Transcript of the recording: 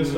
is